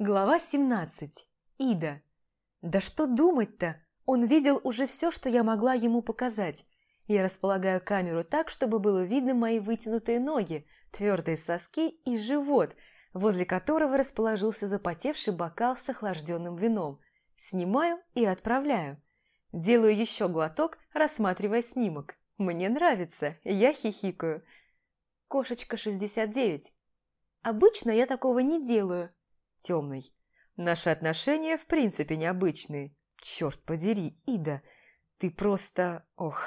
Глава 17. Ида. Да что думать-то? Он видел уже все, что я могла ему показать. Я располагаю камеру так, чтобы было видно мои вытянутые ноги, твердые соски и живот, возле которого расположился запотевший бокал с охлажденным вином. Снимаю и отправляю. Делаю еще глоток, рассматривая снимок. Мне нравится, я хихикаю. Кошечка 69. Обычно я такого не делаю. Темный. Наши отношения в принципе необычные. Черт подери, Ида, ты просто... Ох,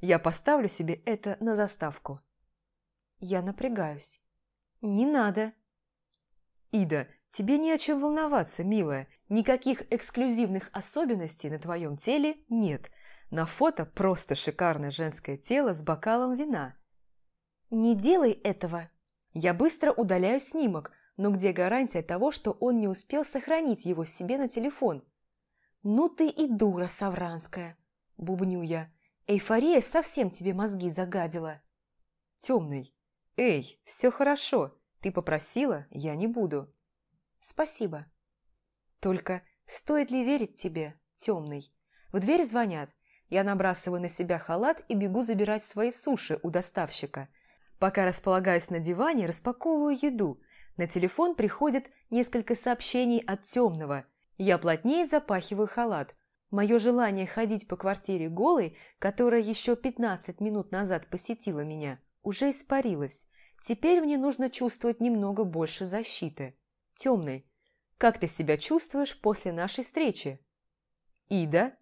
я поставлю себе это на заставку. Я напрягаюсь. Не надо. Ида, тебе не о чем волноваться, милая. Никаких эксклюзивных особенностей на твоем теле нет. На фото просто шикарное женское тело с бокалом вина. Не делай этого. Я быстро удаляю снимок, но где гарантия того, что он не успел сохранить его себе на телефон? «Ну ты и дура, Савранская!» – бубню я. «Эйфория совсем тебе мозги загадила!» «Темный! Эй, все хорошо! Ты попросила, я не буду!» «Спасибо!» «Только стоит ли верить тебе, темный?» В дверь звонят. Я набрасываю на себя халат и бегу забирать свои суши у доставщика. Пока располагаюсь на диване, распаковываю еду – на телефон приходит несколько сообщений от темного. Я плотнее запахиваю халат. Мое желание ходить по квартире голой, которая еще 15 минут назад посетила меня, уже испарилось. Теперь мне нужно чувствовать немного больше защиты. Темный, как ты себя чувствуешь после нашей встречи? Ида?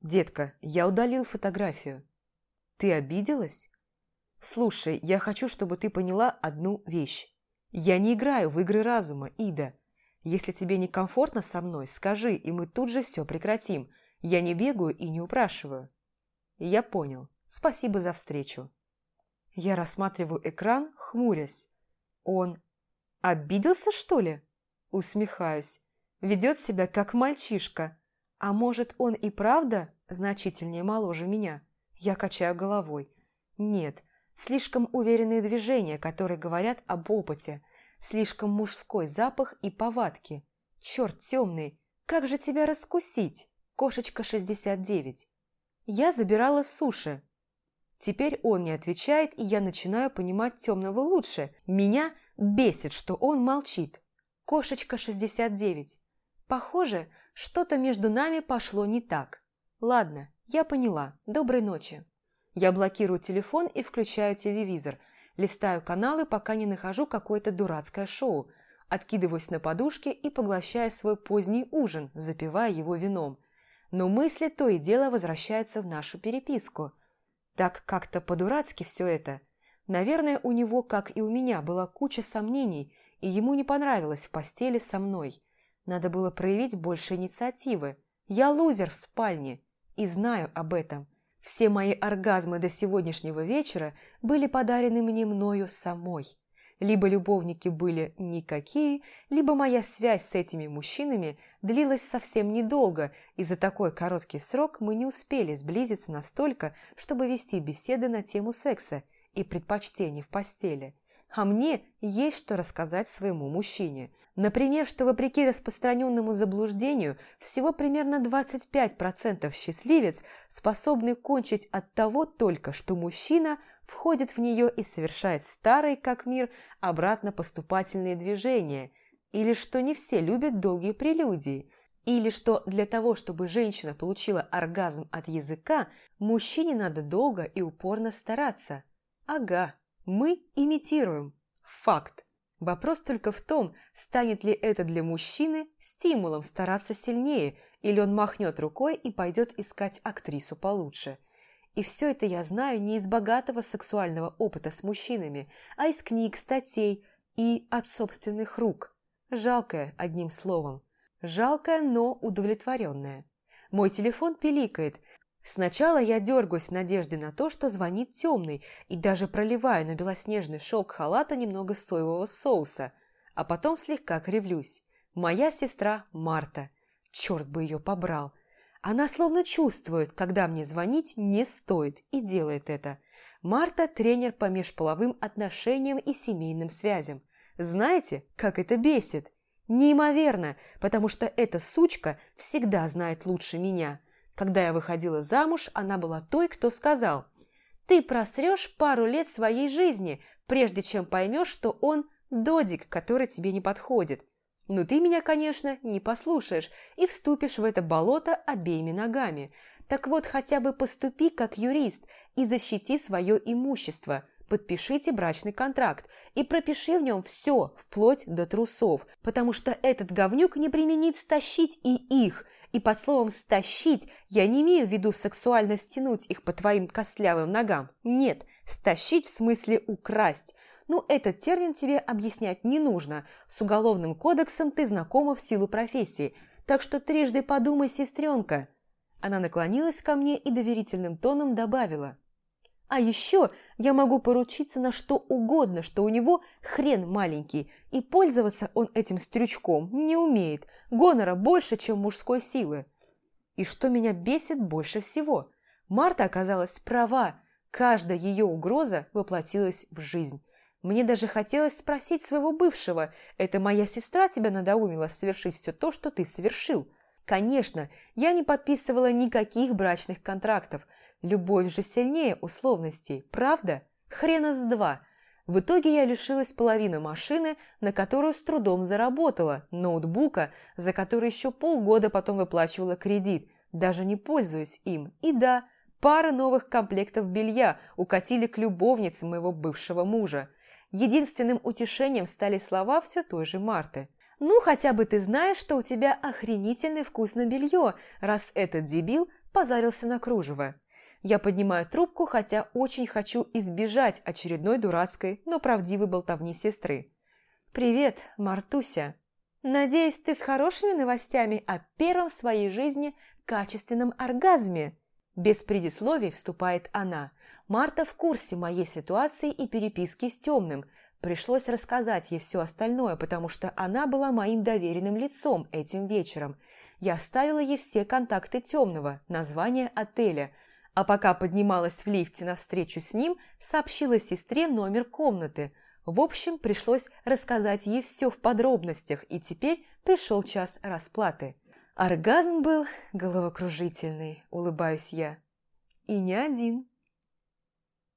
Детка, я удалил фотографию. Ты обиделась? Слушай, я хочу, чтобы ты поняла одну вещь. «Я не играю в игры разума, Ида. Если тебе некомфортно со мной, скажи, и мы тут же все прекратим. Я не бегаю и не упрашиваю». «Я понял. Спасибо за встречу». Я рассматриваю экран, хмурясь. «Он обиделся, что ли?» Усмехаюсь. Ведет себя как мальчишка. А может, он и правда значительнее моложе меня? Я качаю головой. Нет, Слишком уверенные движения, которые говорят об опыте. Слишком мужской запах и повадки. Черт темный, как же тебя раскусить? Кошечка 69. Я забирала суши. Теперь он не отвечает, и я начинаю понимать темного лучше. Меня бесит, что он молчит. Кошечка 69. Похоже, что-то между нами пошло не так. Ладно, я поняла. Доброй ночи. Я блокирую телефон и включаю телевизор, листаю каналы, пока не нахожу какое-то дурацкое шоу, откидываюсь на подушке и поглощаю свой поздний ужин, запивая его вином. Но мысли то и дело возвращаются в нашу переписку. Так как-то по-дурацки все это. Наверное, у него, как и у меня, была куча сомнений, и ему не понравилось в постели со мной. Надо было проявить больше инициативы. Я лузер в спальне и знаю об этом – все мои оргазмы до сегодняшнего вечера были подарены мне мною самой. Либо любовники были никакие, либо моя связь с этими мужчинами длилась совсем недолго, и за такой короткий срок мы не успели сблизиться настолько, чтобы вести беседы на тему секса и предпочтений в постели. А мне есть что рассказать своему мужчине. Например, что вопреки распространенному заблуждению, всего примерно 25% счастливец способны кончить от того только, что мужчина входит в нее и совершает старые, как мир, обратно поступательные движения, или что не все любят долгие прелюдии, или что для того, чтобы женщина получила оргазм от языка, мужчине надо долго и упорно стараться. Ага, мы имитируем. Факт. Вопрос только в том, станет ли это для мужчины стимулом стараться сильнее, или он махнет рукой и пойдет искать актрису получше. И все это я знаю не из богатого сексуального опыта с мужчинами, а из книг, статей и от собственных рук. Жалкое, одним словом. Жалкое, но удовлетворенное. Мой телефон пиликает, Сначала я дергаюсь в надежде на то, что звонит темный, и даже проливаю на белоснежный шелк халата немного соевого соуса, а потом слегка кривлюсь. Моя сестра Марта. Черт бы ее побрал. Она словно чувствует, когда мне звонить не стоит, и делает это. Марта – тренер по межполовым отношениям и семейным связям. Знаете, как это бесит? Неимоверно, потому что эта сучка всегда знает лучше меня. Когда я выходила замуж, она была той, кто сказал, «Ты просрешь пару лет своей жизни, прежде чем поймешь, что он додик, который тебе не подходит. Но ты меня, конечно, не послушаешь и вступишь в это болото обеими ногами. Так вот, хотя бы поступи как юрист и защити свое имущество. Подпишите брачный контракт и пропиши в нем все, вплоть до трусов, потому что этот говнюк не применит стащить и их. И под словом «стащить» я не имею в виду сексуально стянуть их по твоим костлявым ногам. Нет, стащить в смысле украсть. Ну, этот термин тебе объяснять не нужно. С уголовным кодексом ты знакома в силу профессии. Так что трижды подумай, сестренка. Она наклонилась ко мне и доверительным тоном добавила. «А еще я могу поручиться на что угодно, что у него хрен маленький, и пользоваться он этим стрючком не умеет, гонора больше, чем мужской силы. И что меня бесит больше всего? Марта оказалась права, каждая ее угроза воплотилась в жизнь. Мне даже хотелось спросить своего бывшего, это моя сестра тебя надоумила совершив все то, что ты совершил?» Конечно, я не подписывала никаких брачных контрактов. Любовь же сильнее условностей, правда? Хрена с два. В итоге я лишилась половины машины, на которую с трудом заработала, ноутбука, за который еще полгода потом выплачивала кредит, даже не пользуюсь им. И да, пара новых комплектов белья укатили к любовнице моего бывшего мужа. Единственным утешением стали слова все той же Марты – ну, хотя бы ты знаешь, что у тебя охренительный вкус на белье, раз этот дебил позарился на кружево. Я поднимаю трубку, хотя очень хочу избежать очередной дурацкой, но правдивой болтовни сестры. «Привет, Мартуся. Надеюсь, ты с хорошими новостями о первом в своей жизни качественном оргазме?» Без предисловий вступает она. Марта в курсе моей ситуации и переписки с темным – Пришлось рассказать ей все остальное, потому что она была моим доверенным лицом этим вечером. Я оставила ей все контакты темного, название отеля, а пока поднималась в лифте навстречу с ним, сообщила сестре номер комнаты. В общем, пришлось рассказать ей все в подробностях, и теперь пришел час расплаты. Оргазм был головокружительный, улыбаюсь я. И не один.